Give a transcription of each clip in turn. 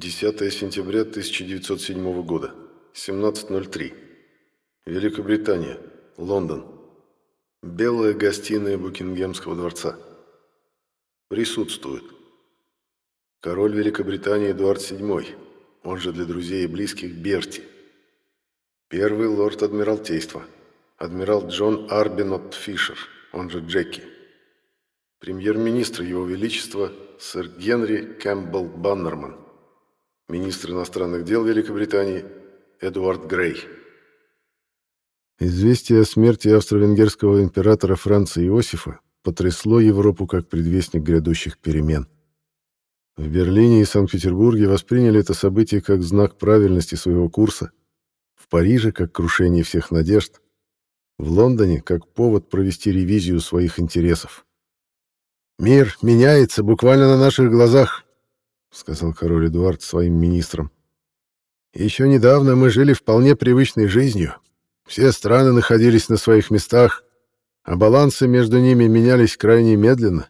10 сентября 1907 года. 17.03. Великобритания. Лондон. Белая гостиная Букингемского дворца. Присутствует. Король Великобритании Эдуард VII, он же для друзей и близких Берти. Первый лорд Адмиралтейства, адмирал Джон Арбинот Фишер, он же Джеки. Премьер-министр Его Величества сэр Генри Кэмпбелл Баннерман. Министр иностранных дел Великобритании Эдуард Грей. Известие о смерти австро-венгерского императора Франца Иосифа потрясло Европу как предвестник грядущих перемен. В Берлине и Санкт-Петербурге восприняли это событие как знак правильности своего курса, в Париже как крушение всех надежд, в Лондоне как повод провести ревизию своих интересов. «Мир меняется буквально на наших глазах», — сказал король Эдуард своим министрам. «Еще недавно мы жили вполне привычной жизнью. Все страны находились на своих местах, а балансы между ними менялись крайне медленно,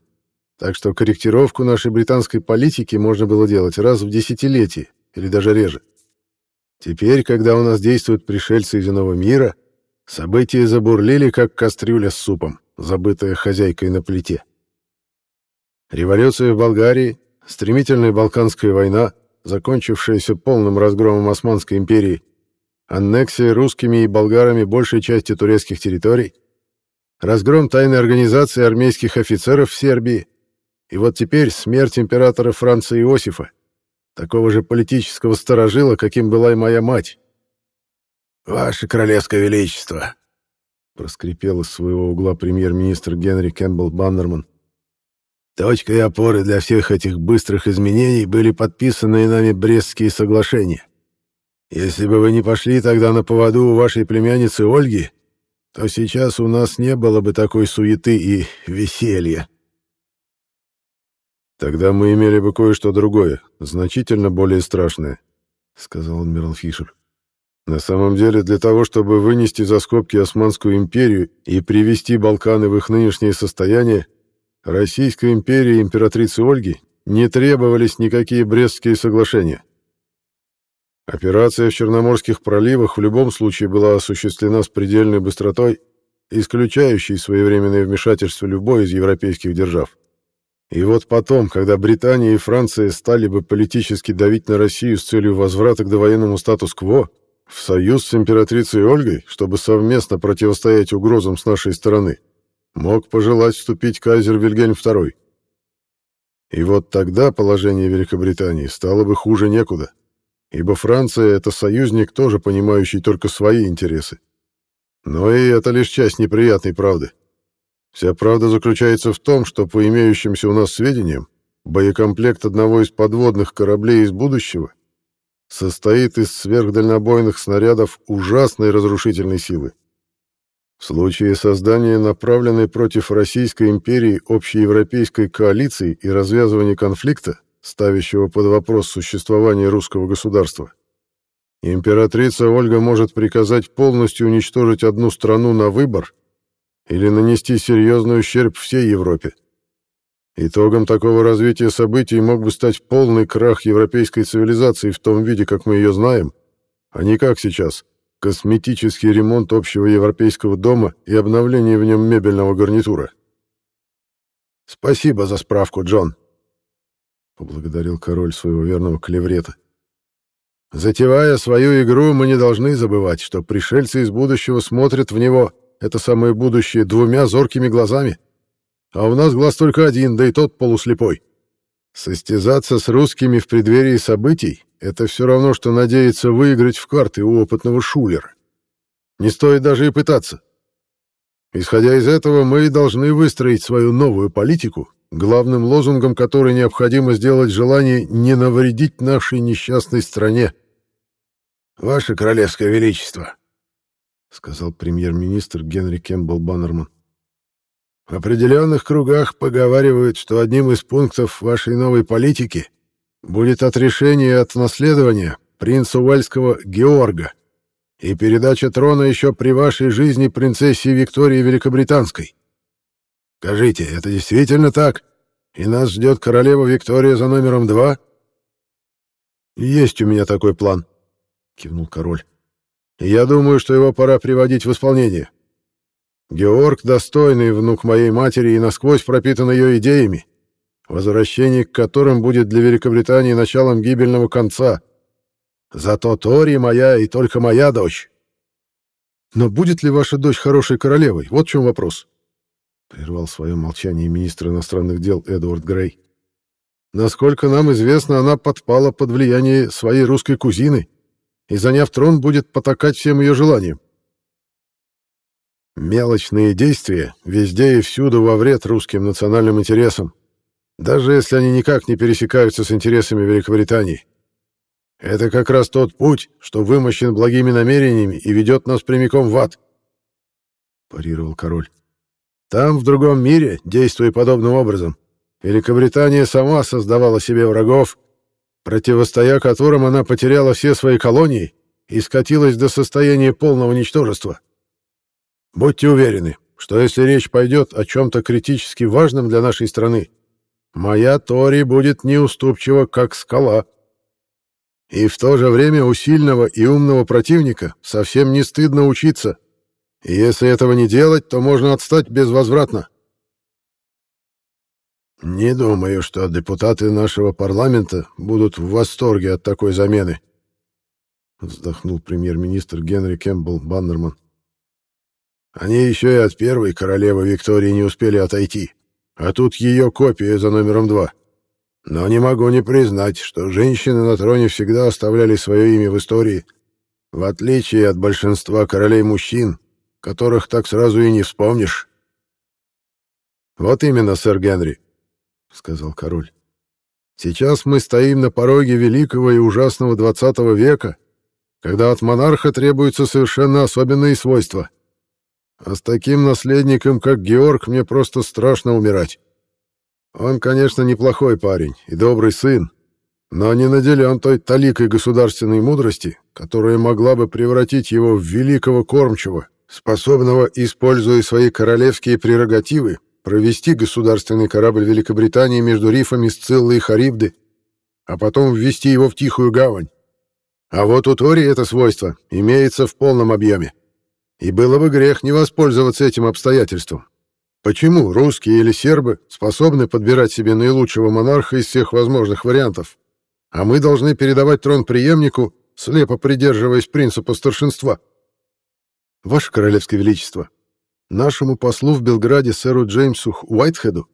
так что корректировку нашей британской политики можно было делать раз в десятилетие или даже реже. Теперь, когда у нас действуют пришельцы из иного мира, события забурлили, как кастрюля с супом, забытая хозяйкой на плите. Революция в Болгарии, стремительная Балканская война, закончившаяся полным разгромом Османской империи, аннексия русскими и болгарами большей части турецких территорий, разгром тайной организации армейских офицеров в Сербии, и вот теперь смерть императора Франца Иосифа, такого же политического сторожила, каким была и моя мать. «Ваше Королевское Величество!» — проскрипел из своего угла премьер-министр Генри Кэмпбелл Баннерман. Точкой опоры для всех этих быстрых изменений были подписанные нами Брестские соглашения. Если бы вы не пошли тогда на поводу у вашей племянницы Ольги, то сейчас у нас не было бы такой суеты и веселья. Тогда мы имели бы кое-что другое, значительно более страшное, сказал адмирал Фишер. На самом деле, для того, чтобы вынести за скобки Османскую империю и привести Балканы в их нынешнее состояние, Российской империи и императрицы Ольги не требовались никакие Брестские соглашения. Операция в Черноморских проливах в любом случае была осуществлена с предельной быстротой, исключающей своевременное вмешательство любой из европейских держав. И вот потом, когда Британия и Франция стали бы политически давить на Россию с целью возврата к довоенному статус-кво, в союз с императрицей Ольгой, чтобы совместно противостоять угрозам с нашей стороны, мог пожелать вступить кайзер Вильгельм II. И вот тогда положение Великобритании стало бы хуже некуда, ибо Франция — это союзник, тоже понимающий только свои интересы. Но и это лишь часть неприятной правды. Вся правда заключается в том, что, по имеющимся у нас сведениям, боекомплект одного из подводных кораблей из будущего состоит из сверхдальнобойных снарядов ужасной разрушительной силы. В случае создания направленной против Российской империи общеевропейской коалиции и развязывания конфликта, ставящего под вопрос существование русского государства, императрица Ольга может приказать полностью уничтожить одну страну на выбор или нанести серьезный ущерб всей Европе. Итогом такого развития событий мог бы стать полный крах европейской цивилизации в том виде, как мы ее знаем, а не как сейчас, косметический ремонт общего европейского дома и обновление в нем мебельного гарнитура. «Спасибо за справку, Джон», — поблагодарил король своего верного клеврета. «Затевая свою игру, мы не должны забывать, что пришельцы из будущего смотрят в него, это самое будущее, двумя зоркими глазами. А у нас глаз только один, да и тот полуслепой. Состязаться с русскими в преддверии событий это все равно, что надеяться выиграть в карты у опытного шулера. Не стоит даже и пытаться. Исходя из этого, мы должны выстроить свою новую политику, главным лозунгом которой необходимо сделать желание не навредить нашей несчастной стране. «Ваше Королевское Величество», — сказал премьер-министр Генри Кембл Баннерман. «В определенных кругах поговаривают, что одним из пунктов вашей новой политики — будет отрешение от наследования принца Уэльского Георга и передача трона еще при вашей жизни принцессе Виктории Великобританской. Скажите, это действительно так? И нас ждет королева Виктория за номером два?» «Есть у меня такой план», — кивнул король. «Я думаю, что его пора приводить в исполнение. Георг — достойный внук моей матери и насквозь пропитан ее идеями, возвращение к которым будет для Великобритании началом гибельного конца. Зато Тори моя и только моя дочь». «Но будет ли ваша дочь хорошей королевой? Вот в чем вопрос», — прервал свое молчание министр иностранных дел Эдвард Грей. Насколько нам известно, она подпала под влияние своей русской кузины и, заняв трон, будет потакать всем ее желаниям. Мелочные действия везде и всюду во вред русским национальным интересам, даже если они никак не пересекаются с интересами Великобритании. Это как раз тот путь, что вымощен благими намерениями и ведет нас прямиком в ад, — парировал король. Там, в другом мире, действуя подобным образом, Великобритания сама создавала себе врагов, противостоя которым она потеряла все свои колонии и скатилась до состояния полного ничтожества. Будьте уверены, что если речь пойдет о чем-то критически важном для нашей страны, моя Тори будет неуступчива, как скала. И в то же время у сильного и умного противника совсем не стыдно учиться. И если этого не делать, то можно отстать безвозвратно. «Не думаю, что депутаты нашего парламента будут в восторге от такой замены», вздохнул премьер-министр Генри Кэмпбелл Баннерман. «Они еще и от первой королевы Виктории не успели отойти, а тут ее копия за номером два. Но не могу не признать, что женщины на троне всегда оставляли свое имя в истории, в отличие от большинства королей-мужчин, которых так сразу и не вспомнишь». «Вот именно, сэр Генри», — сказал король. «Сейчас мы стоим на пороге великого и ужасного двадцатого века, когда от монарха требуются совершенно особенные свойства. А с таким наследником, как Георг, мне просто страшно умирать. Он, конечно, неплохой парень и добрый сын, но не наделен той таликой государственной мудрости, которая могла бы превратить его в великого кормчего, способного, используя свои королевские прерогативы, провести государственный корабль Великобритании между рифами Сциллы и Харибды, а потом ввести его в Тихую гавань. А вот у Тори это свойство имеется в полном объеме. И было бы грех не воспользоваться этим обстоятельством. Почему русские или сербы способны подбирать себе наилучшего монарха из всех возможных вариантов, а мы должны передавать трон преемнику, слепо придерживаясь принципа старшинства? Ваше Королевское Величество, Нашему послу в Белграде сэру Джеймсу Уайтхеду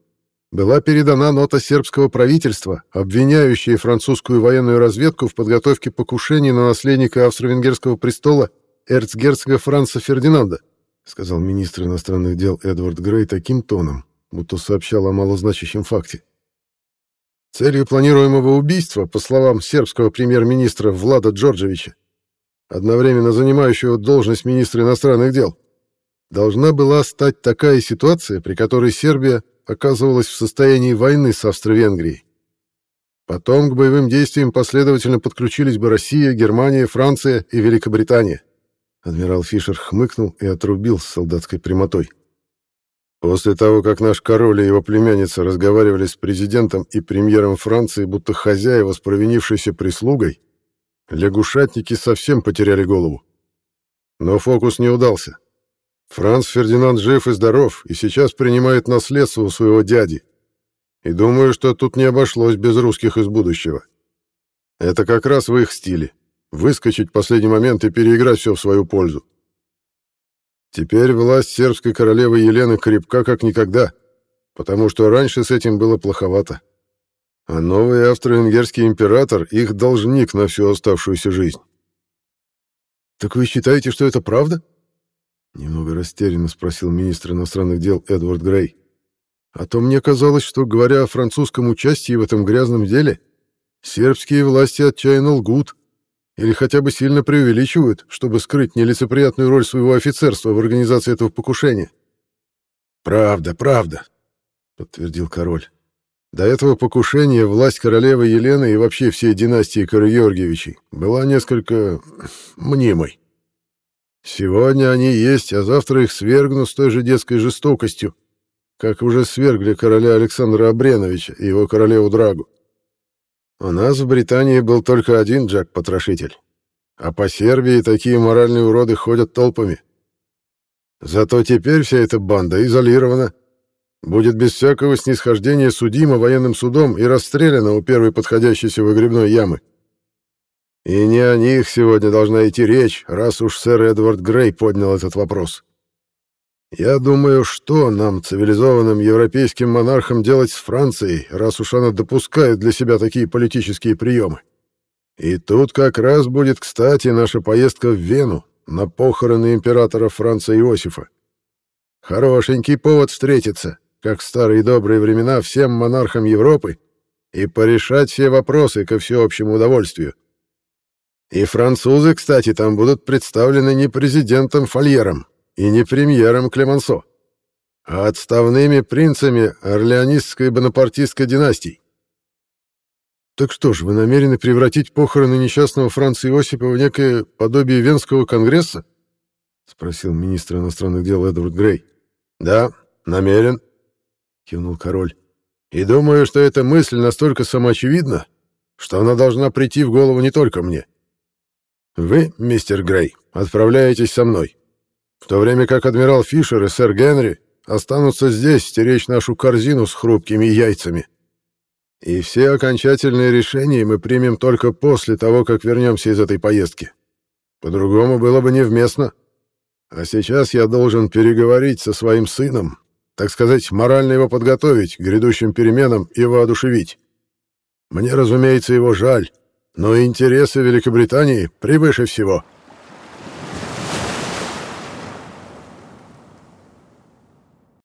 была передана нота сербского правительства, обвиняющая французскую военную разведку в подготовке покушений на наследника австро-венгерского престола эрцгерцога Франца Фердинанда, сказал министр иностранных дел Эдвард Грей таким тоном, будто сообщал о малозначащем факте. Целью планируемого убийства, по словам сербского премьер-министра Влада Джорджевича, одновременно занимающего должность министра иностранных дел, должна была стать такая ситуация, при которой Сербия оказывалась в состоянии войны с Австро-Венгрией. Потом к боевым действиям последовательно подключились бы Россия, Германия, Франция и Великобритания. Адмирал Фишер хмыкнул и отрубил с солдатской прямотой. После того, как наш король и его племянница разговаривали с президентом и премьером Франции, будто хозяева с провинившейся прислугой, лягушатники совсем потеряли голову. Но фокус не удался. Франц Фердинанд жив и здоров, и сейчас принимает наследство у своего дяди. И думаю, что тут не обошлось без русских из будущего. Это как раз в их стиле. Выскочить в последний момент и переиграть все в свою пользу. Теперь власть сербской королевы Елены крепка как никогда, потому что раньше с этим было плоховато. А новый австро-венгерский император — их должник на всю оставшуюся жизнь. «Так вы считаете, что это правда?» Немного растерянно спросил министр иностранных дел Эдвард Грей. А то мне казалось, что, говоря о французском участии в этом грязном деле, сербские власти отчаянно лгут или хотя бы сильно преувеличивают, чтобы скрыть нелицеприятную роль своего офицерства в организации этого покушения. «Правда, правда», — подтвердил король. До этого покушения власть королевы Елены и вообще всей династии Карагеоргиевичей была несколько мнимой. Сегодня они есть, а завтра их свергну с той же детской жестокостью, как уже свергли короля Александра Абреновича и его королеву Драгу. У нас в Британии был только один Джек-потрошитель, а по Сербии такие моральные уроды ходят толпами. Зато теперь вся эта банда изолирована, будет без всякого снисхождения судима военным судом и расстреляна у первой подходящейся выгребной ямы. И не о них сегодня должна идти речь, раз уж сэр Эдвард Грей поднял этот вопрос. Я думаю, что нам, цивилизованным европейским монархам, делать с Францией, раз уж она допускает для себя такие политические приемы? И тут как раз будет кстати наша поездка в Вену на похороны императора Франца Иосифа. Хорошенький повод встретиться, как в старые добрые времена, всем монархам Европы и порешать все вопросы ко всеобщему удовольствию. И французы, кстати, там будут представлены не президентом Фольером и не премьером Клемансо, а отставными принцами орлеонистской и бонапартистской династий. «Так что ж, вы намерены превратить похороны несчастного Франца Иосипа в некое подобие Венского конгресса?» — спросил министр иностранных дел Эдвард Грей. «Да, намерен», — кивнул король. «И думаю, что эта мысль настолько самоочевидна, что она должна прийти в голову не только мне. Вы, мистер Грей, отправляетесь со мной, в то время как адмирал Фишер и сэр Генри останутся здесь стеречь нашу корзину с хрупкими яйцами. И все окончательные решения мы примем только после того, как вернемся из этой поездки. По-другому было бы невместно. А сейчас я должен переговорить со своим сыном, так сказать, морально его подготовить к грядущим переменам и воодушевить. Мне, разумеется, его жаль, но интересы Великобритании превыше всего.